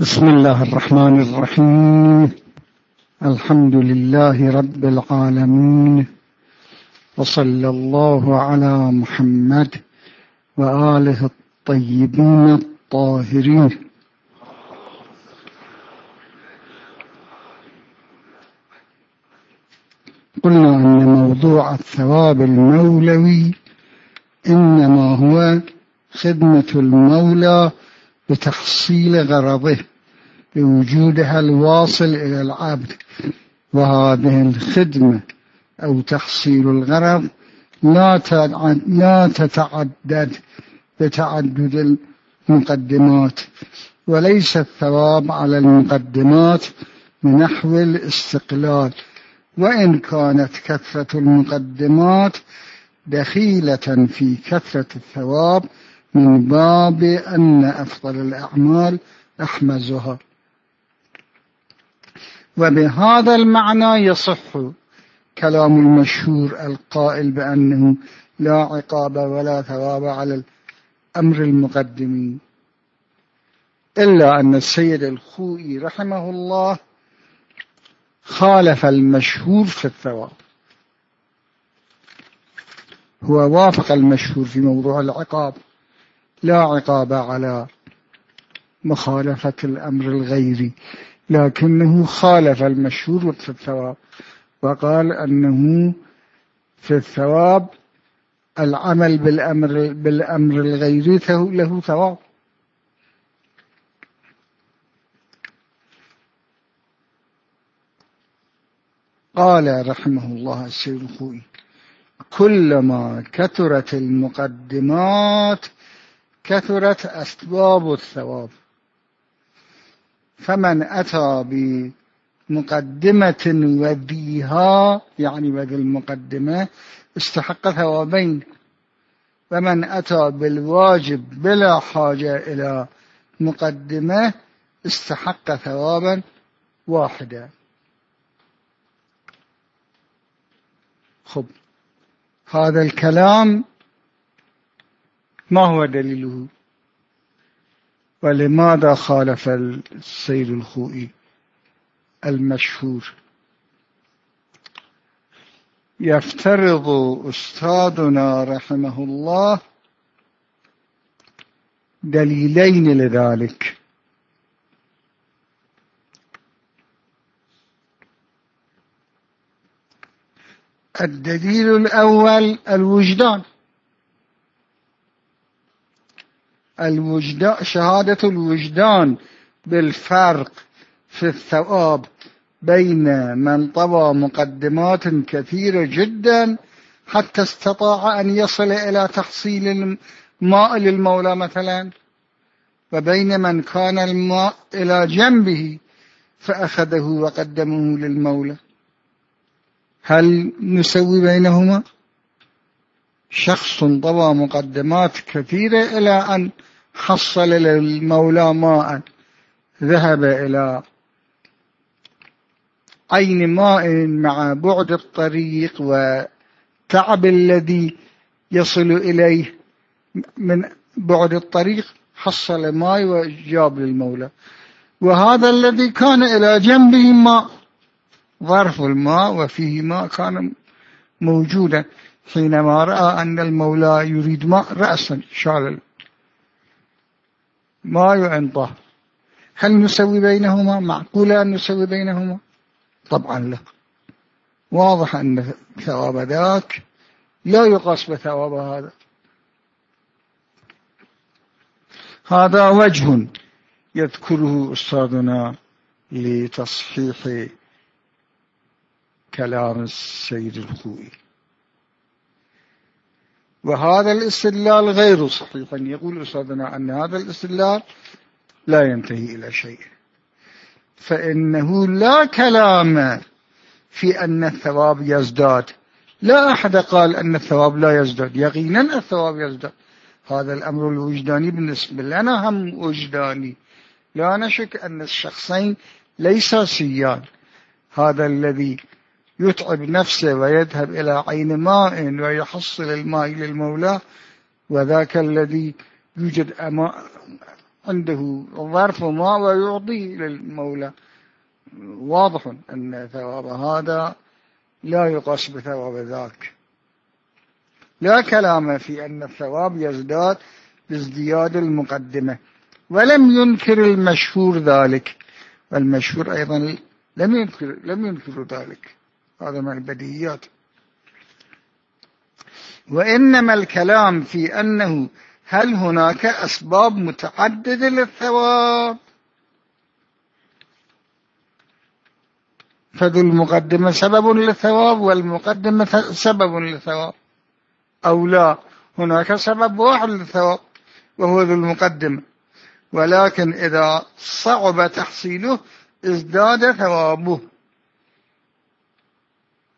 بسم الله الرحمن الرحيم. الحمد لله رب العالمين. وصلى الله على محمد وآله الطيبين الطاهرين. قلنا أن موضوع الثواب المولوي إنما هو خدمة المولى بتحصيل غرضه. بوجودها الواصل إلى العبد وهذه الخدمة أو تحصيل الغرض لا لا تتعدد بتعدد المقدمات وليس الثواب على المقدمات بنحو الاستقلال. وإن كانت كثرة المقدمات دخيلة في كثرة الثواب من باب أن أفضل الأعمال أحمزها. وبهذا المعنى يصح كلام المشهور القائل بأنه لا عقاب ولا ثواب على الأمر المقدمين إلا أن السيد الخوئي رحمه الله خالف المشهور في الثواب. هو وافق المشهور في موضوع العقاب. لا عقاب على مخالفة الأمر الغيري. لكنه خالف المشهور في الثواب وقال أنه في الثواب العمل بالأمر, بالأمر الغيري له ثواب. قال رحمه الله السيد الخوي كلما كثرت المقدمات كثرت أسباب الثواب. فمن أتى بمقدمة وذيها يعني وذي المقدمة استحق ثوابين. ومن أتى بالواجب بلا حاجة إلى مقدمة استحق ثوابا واحدا. خب هذا الكلام ما هو دليله؟ ولماذا خالف السيد الخوئي المشهور؟ يفترض أستاذنا رحمه الله دليلين لذلك. الدليل الأول الوجدان. الوجدان شهادة الوجدان بالفرق في الثواب بين من طوى مقدمات كثيرة جدا حتى استطاع أن يصل إلى تحصيل الماء للمولى مثلا وبين من كان الماء إلى جنبه فأخذه وقدمه للمولى. هل نسوي بينهما؟ شخص طوى مقدمات كثيرة إلى أن حصل للمولى ماء ذهب إلى عين ماء مع بعد الطريق وتعب الذي يصل إليه من بعد الطريق حصل ماء وجاب للمولى. وهذا الذي كان إلى جنبه ماء ظرف الماء وفيه ماء كان موجودا حينما رأى أن المولى يريد ماء رأسا شال ما يعنطه. هل نسوي بينهما؟ معقولة أن نسوي بينهما؟ طبعا لا. واضح أن ثواب ذاك لا يقاس بثواب هذا. هذا وجه يذكره أستاذنا لتصحيح كلام السيد الخوي وهذا الاستدلال غير صحيح. يقول أستاذنا أن هذا الاستدلال لا ينتهي إلى شيء. فإنه لا كلام في أن الثواب يزداد. لا أحد قال أن الثواب لا يزداد. يقينا الثواب يزداد. هذا الأمر الوجداني بالنسبة لنا هم وجداني. لا نشك أن الشخصين ليسا سيان. هذا الذي يتعب نفسه ويذهب إلى عين ماء ويحصل الماء للمولى وذاك الذي يوجد عنده ظرف ماء ويعطي للمولى. واضح أن ثواب هذا لا يقاس بثواب ذاك. لا كلام في أن الثواب يزداد بازدياد المقدمة. ولم ينكر المشهور ذلك. والمشهور أيضا لم ينكر, لم ينكر ذلك. هذا من البديهيات. وإنما الكلام في أنه هل هناك أسباب متعددة للثواب؟ فذو المقدمة سبب للثواب والمقدمة سبب للثواب. أو لا هناك سبب واحد للثواب وهو ذو المقدمة. ولكن إذا صعب تحصيله ازداد ثوابه.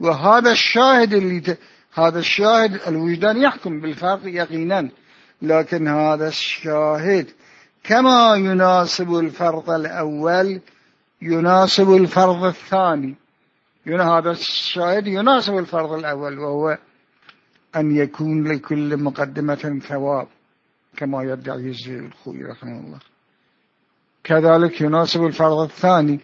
وهذا الشاهد اللي ت... هذا الشاهد الوجدان يحكم بالفرق يقينا. لكن هذا الشاهد كما يناسب الفرض الأول يناسب الفرض الثاني. هذا الشاهد يناسب الفرض الأول وهو أن يكون لكل مقدمة ثواب كما يدعي الخوي رحمه الله. كذلك يناسب الفرض الثاني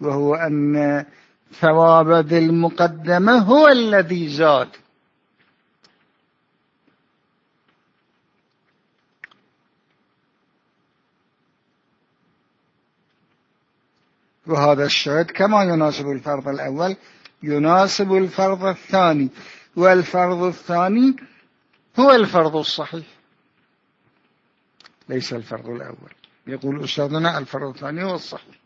وهو أن ثواب ذي المقدمة هو الذي زاد. وهذا الشهد كما يناسب الفرض الأول يناسب الفرض الثاني. والفرض الثاني هو الفرض الصحيح. ليس الفرض الأول. يقول أستاذنا الفرض الثاني هو الصحيح.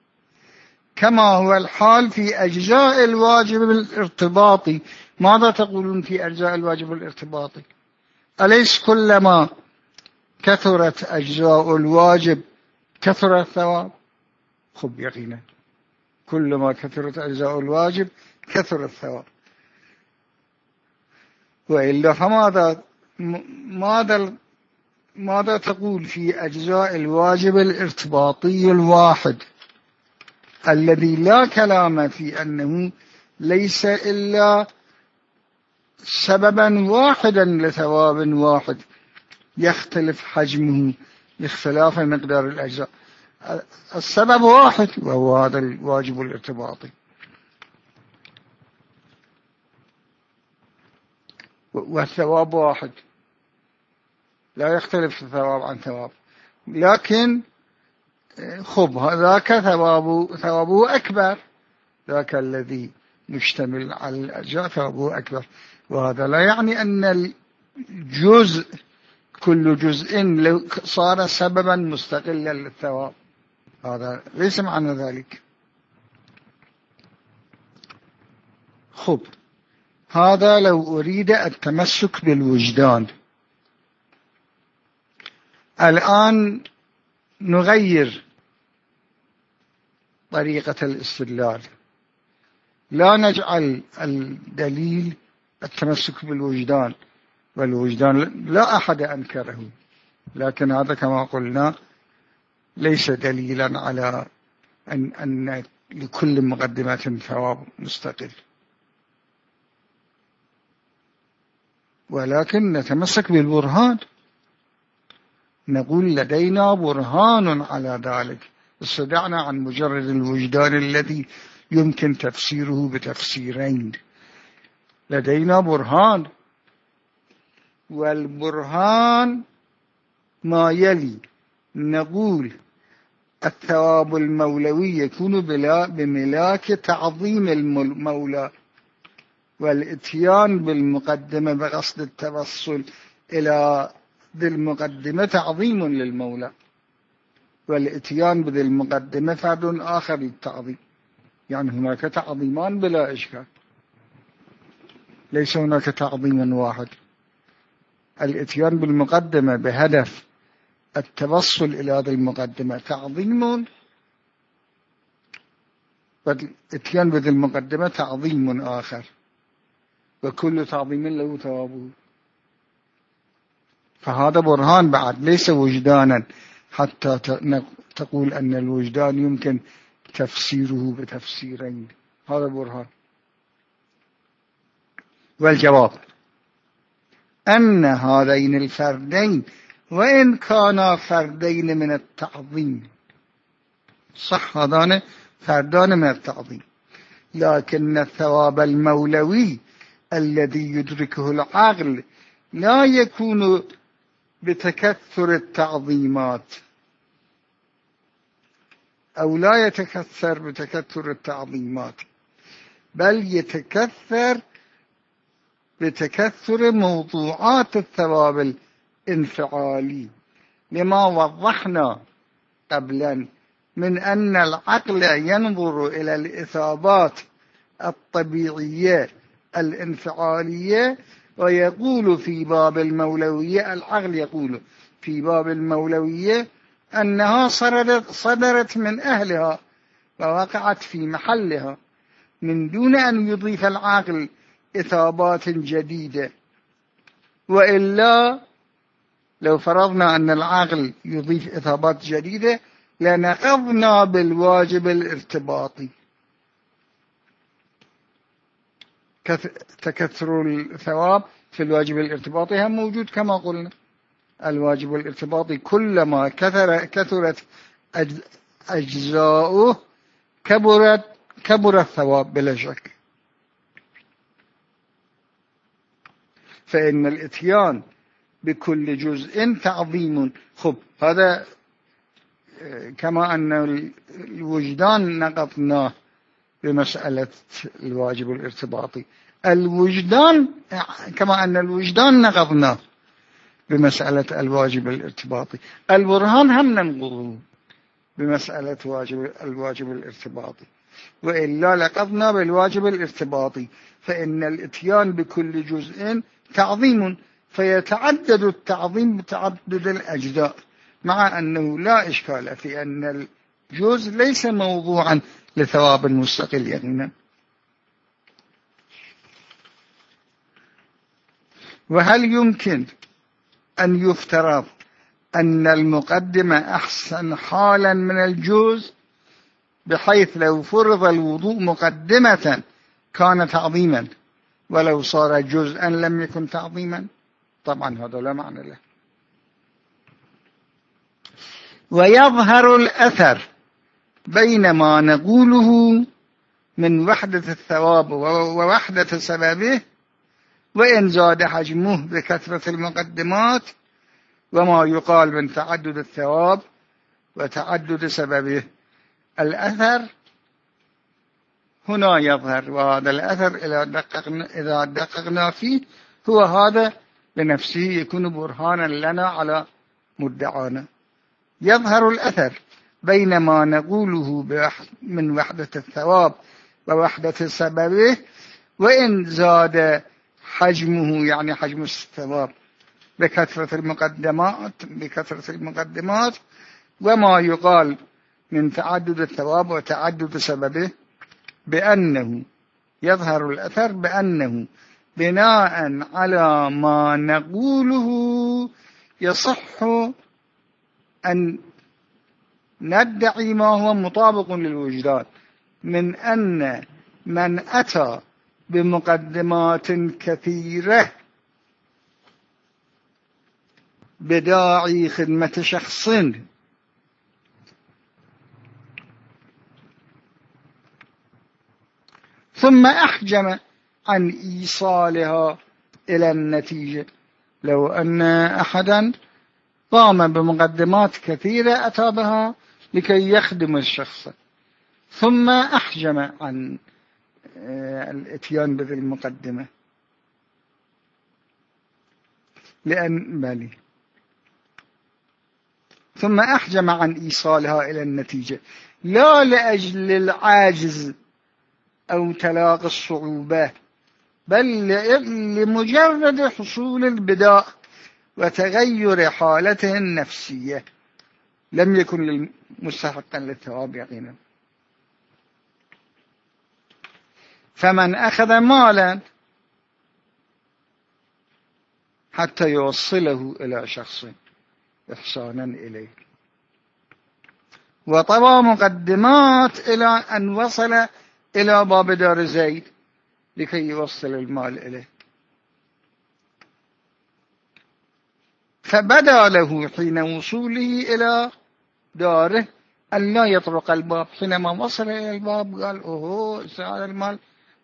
كما هو الحال في أجزاء الواجب الارتباطي ماذا تقولون في أجزاء الواجب الارتباطي أليس كلما كثرت أجزاء الواجب كثر الثواب؟ خب يقينا. كلما كثرت أجزاء الواجب كثر الثواب. وإلا فماذا ماذا ماذا تقول في أجزاء الواجب الارتباطي الواحد؟ الذي لا كلام في أنه ليس إلا سببا واحدا لثواب واحد. يختلف حجمه باختلاف مقدار الأجزاء. السبب واحد وهو هذا الواجب الارتباطي والثواب واحد. لا يختلف الثواب عن ثواب. لكن خب ذاك ثوابه, ثوابه أكبر. ذاك الذي مشتمل على الأجزاء ثوابه أكبر. وهذا لا يعني أن الجزء كل جزء صار سببا مستقلا للثواب. هذا ليس معنى ذلك. خب هذا لو أريد التمسك بالوجدان. الآن نغير طريقة الاستدلال. لا نجعل الدليل التمسك بالوجدان والوجدان لا أحد أنكره. لكن هذا كما قلنا ليس دليلا على أن, أن لكل مقدمة ثواب مستقل. ولكن نتمسك بالبرهان. نقول لدينا برهان على ذلك. استدعنا عن مجرد الوجدان الذي يمكن تفسيره بتفسيرين. لدينا برهان. والبرهان ما يلي نقول الثواب المولوي يكون بلا بملاك تعظيم المولى والاتيان بالمقدمة بقصد التوصل إلى ذي المقدمة تعظيم للمولى. والاتيان بذي المقدمة فرد آخر للتعظيم يعني هناك تعظيمان بلا إشكال. ليس هناك تعظيم واحد. الاتيان بالمقدمة بهدف التوصل إلى هذه المقدمة تعظيم والاتيان بذي المقدمة تعظيم آخر. وكل تعظيم له ثوابه. فهذا برهان بعد. ليس وجدانا حتى تقول أن الوجدان يمكن تفسيره بتفسيرين. هذا برهان. والجواب أن هذين الفردين وإن كانا فردين من التعظيم. صح هذان؟ فردان من التعظيم. لكن الثواب المولوي الذي يدركه العقل لا يكون بتكثر التعظيمات. أو لا يتكثر بتكثر التعظيمات بل يتكثر بتكثر موضوعات الثواب الانفعالي. لما وضحنا قبلا من أن العقل ينظر إلى الإثابات الطبيعية الانفعالية ويقول في باب المولوية العقل يقول في باب المولوية أنها صدرت, صدرت من أهلها ووقعت في محلها من دون أن يضيف العقل إثابات جديدة. وإلا لو فرضنا أن العقل يضيف إثابات جديدة لنقضنا بالواجب الارتباطي. تكثر الثواب في الواجب الارتباطي. هم موجود كما قلنا. الواجب الارتباطي كلما كثر كثرت أجزاؤه كبرت كبر الثواب بلا شك. فإن الإتيان بكل جزء تعظيم. خب هذا كما أن الوجدان نقضناه. بمسألة الواجب الارتباطي الوجدان كما أن الوجدان نقضناه بمسألة الواجب الارتباطي البرهان هم ننقضه بمسألة واجب الواجب الارتباطي وإلا لقضنا بالواجب الارتباطي فإن الإتيان بكل جزء تعظيم فيتعدد التعظيم بتعدد الأجزاء مع أنه لا إشكال في أن الجزء ليس موضوعا. لثواب مستقل يقينا. وهل يمكن أن يفترض أن المقدمة أحسن حالا من الجزء بحيث لو فرض الوضوء مقدمة كان تعظيما ولو صار جزءا لم يكن تعظيما؟ طبعا هذا لا معنى له. ويظهر الأثر بين ما نقوله من وحدة الثواب ووحدة سببه وإن زاد حجمه بكثرة المقدمات وما يقال من تعدد الثواب وتعدد سببه. الأثر هنا يظهر وهذا الأثر إذا دققنا, إذا دققنا فيه هو هذا بنفسه يكون برهانا لنا على مدعانا. يظهر الأثر. بين ما نقوله من وحدة الثواب ووحدة سببه وإن زاد حجمه يعني حجم الثواب بكثرة المقدمات بكثرة المقدمات وما يقال من تعدد الثواب وتعدد سببه بأنه يظهر الأثر بأنه بناء على ما نقوله يصح أن ندعي ما هو مطابق للوجدان من أن من أتى بمقدمات كثيرة بداعي خدمة شخص. ثم أحجم عن إيصالها إلى النتيجة. لو أن أحدا قام بمقدمات كثيرة أتى بها لكي يخدم الشخص. ثم أحجم عن آه، الإتيان بذي المقدمة. لأن بالي ثم أحجم عن إيصالها إلى النتيجة. لا لأجل العاجز أو تلاقي الصعوبة بل لمجرد حصول البداء. وتغير حالته النفسية. لم يكن مستحقا للثواب يقينا فمن أخذ مالا حتى يوصله إلى شخص إحسانا إليه. وطوى مقدمات إلى أن وصل إلى باب دار زيد لكي يوصل المال إليه. فبدا له حين وصوله إلى داره أن لا يطرق الباب. حينما وصل إلى الباب قال أوه هذا المال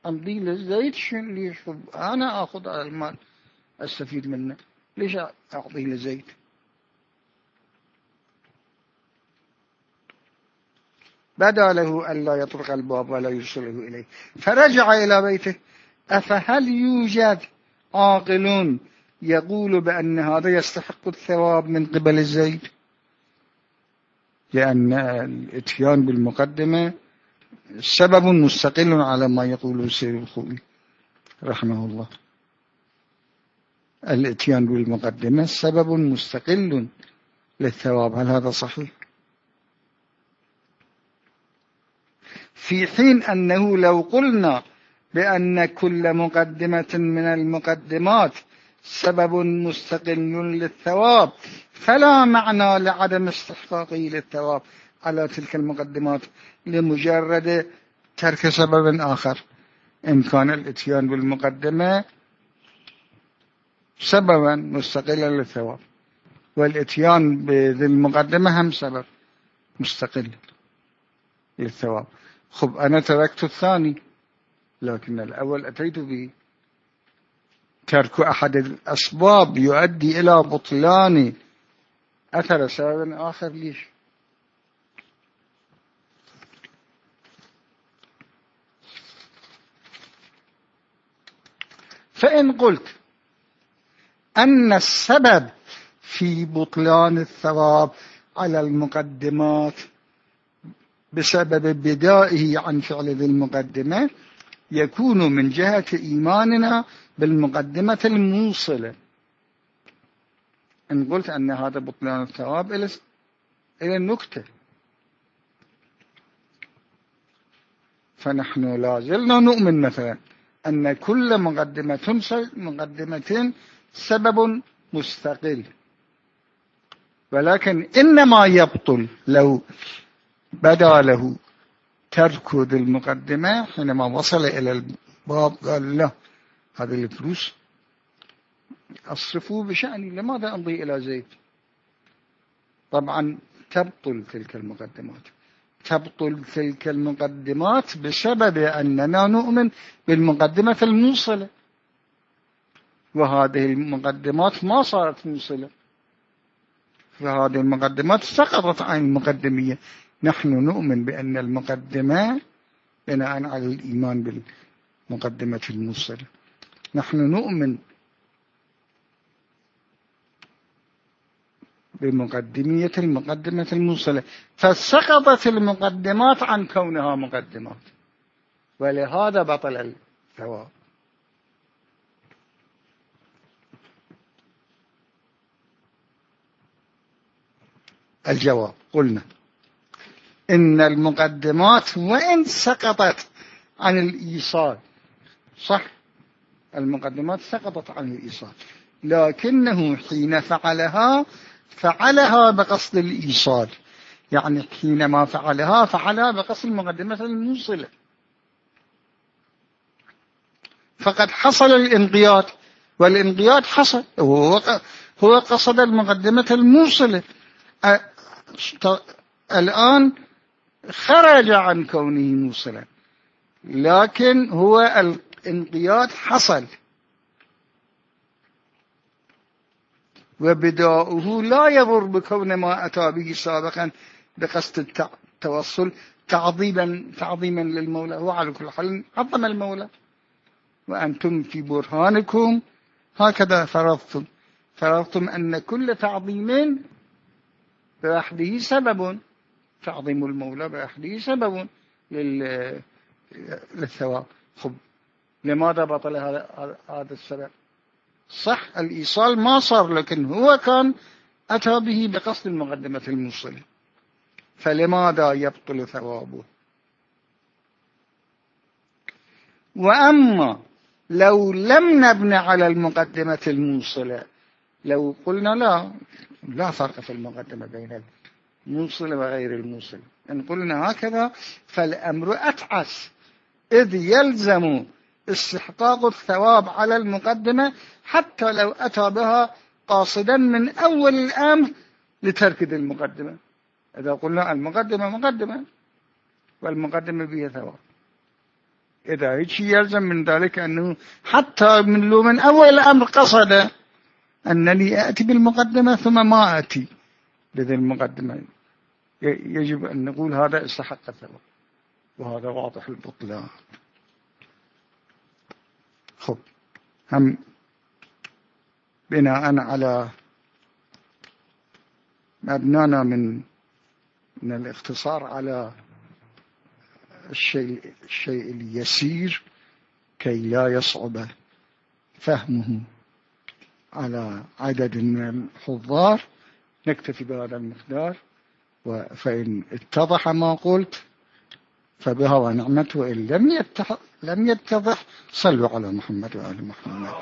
أمضي للزيت شن ليش أنا أخذ هذا المال أستفيد منه. ليش أعطيه لزيت بدا له أن لا يطرق الباب ولا يرسله إليه. فرجع إلى بيته. أفهل يوجد عاقل يقول بأن هذا يستحق الثواب من قبل الزيد لأن الإتيان بالمقدمة سبب مستقل على ما يقول سيد الخوي رحمه الله. الإتيان بالمقدمة سبب مستقل للثواب. هل هذا صحيح؟ في حين أنه لو قلنا بأن كل مقدمة من المقدمات سبب مستقل للثواب. فلا معنى لعدم استحقاقه للثواب على تلك المقدمات لمجرد ترك سبب آخر. إن كان الإتيان بالمقدمة سببا مستقلا للثواب والإتيان بذي المقدمة هم سبب مستقل للثواب. خب أنا تركت الثاني لكن الأول أتيت به. ترك أحد الأسباب يؤدي إلى بطلان أثر سبب آخر ليش؟ فإن قلت أن السبب في بطلان الثواب على المقدمات بسبب بدائه عن فعل ذي المقدمة يكون من جهة إيماننا بالمقدمة الموصلة. إن قلت أن هذا بطلان الثواب إلى النكتة. فنحن لا زلنا نؤمن مثلا أن كل مقدمة مقدمة سبب مستقل. ولكن إنما يبطل لو بدا له ترك المقدمة حينما وصل إلى الباب قال له هذه الفلوس أصرفوا بشأني لماذا أمضي إلى زيت؟ طبعا تبطل تلك المقدمات. تبطل تلك المقدمات بسبب أننا نؤمن بالمقدمة الموصلة. وهذه المقدمات ما صارت موصلة. فهذه المقدمات سقطت عن المقدمية. نحن نؤمن بأن المقدمة بناء على الإيمان بالمقدمة الموصلة. نحن نؤمن بمقدمية المقدمة الموصلة فسقطت المقدمات عن كونها مقدمات. ولهذا بطل الثواب. الجواب. قلنا إن المقدمات وإن سقطت عن الإيصال. صح؟ المقدمات سقطت عن الإيصال. لكنه حين فعلها فعلها بقصد الإيصال. يعني حينما فعلها فعلها بقصد المقدمة الموصلة. فقد حصل الانقياد والانقياد حصل. هو هو قصد المقدمة الموصلة. الآن خرج عن كونه موصلا. لكن هو الانقياد حصل. وبداؤه لا يضر بكون ما أتى به سابقا بقصد التوصل تعظيما تعظيما للمولى. هو على كل حال عظم المولى. وأنتم في برهانكم. هكذا فرضتم. فرضتم أن كل تعظيم بوحده سبب. تعظيم المولى بوحده سبب للثواب. خب لماذا بطل هذا السبب؟ صح الإيصال ما صار لكن هو كان أتى به بقصد المقدمة الموصلة. فلماذا يبطل ثوابه؟ وأما لو لم نبن على المقدمة الموصلة لو قلنا لا لا فرق في المقدمة بين الموصلة وغير الموصلة. إن قلنا هكذا فالأمر أتعس. إذ يلزم استحقاق الثواب على المقدمة حتى لو أتى بها قاصدا من أول الأمر لترك المقدمة. إذا قلنا المقدمة مقدمة والمقدمة بها ثواب. إذا هيك يلزم من ذلك أنه حتى من لو من أول الأمر قصد أنني أتي بالمقدمة ثم ما أتي بذي المقدمة. يجب أن نقول هذا استحق الثواب. وهذا واضح البطلان. خب. هم بناء على مبنانا من من الاختصار على الشيء, الشيء اليسير كي لا يصعب فهمه على عدد من الحضار. نكتفي بهذا المقدار فإن اتضح ما قلت فبها ونعمته وإن لم يتضح, لم يتضح. صلوا على محمد وآل محمد.